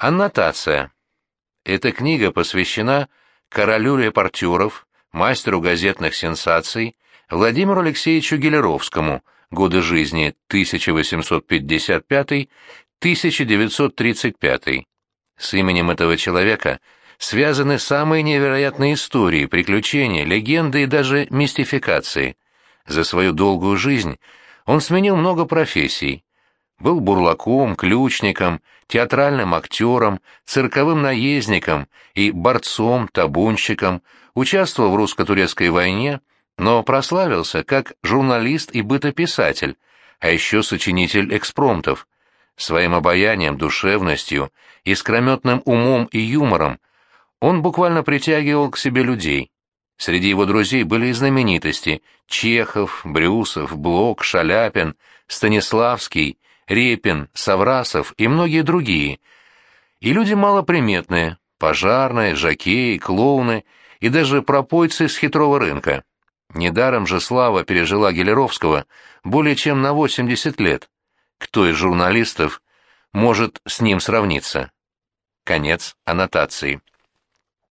Аннотация. Эта книга посвящена королю репортеров, мастеру газетных сенсаций Владимиру Алексеевичу Гелеровскому, годы жизни 1855-1935. С именем этого человека связаны самые невероятные истории, приключения, легенды и даже мистификации. За свою долгую жизнь он сменил много профессий. Был бурлаком, ключником, театральным актером, цирковым наездником и борцом, табунщиком, участвовал в русско-турецкой войне, но прославился как журналист и бытописатель, а еще сочинитель экспромтов. Своим обаянием, душевностью, искрометным умом и юмором он буквально притягивал к себе людей. Среди его друзей были и знаменитости – Чехов, Брюсов, Блок, Шаляпин, Станиславский, Репин, Саврасов и многие другие. И люди малоприметные – пожарные, жакеи, клоуны и даже пропойцы с хитрого рынка. Недаром же слава пережила Гелеровского более чем на 80 лет. Кто из журналистов может с ним сравниться? Конец аннотации.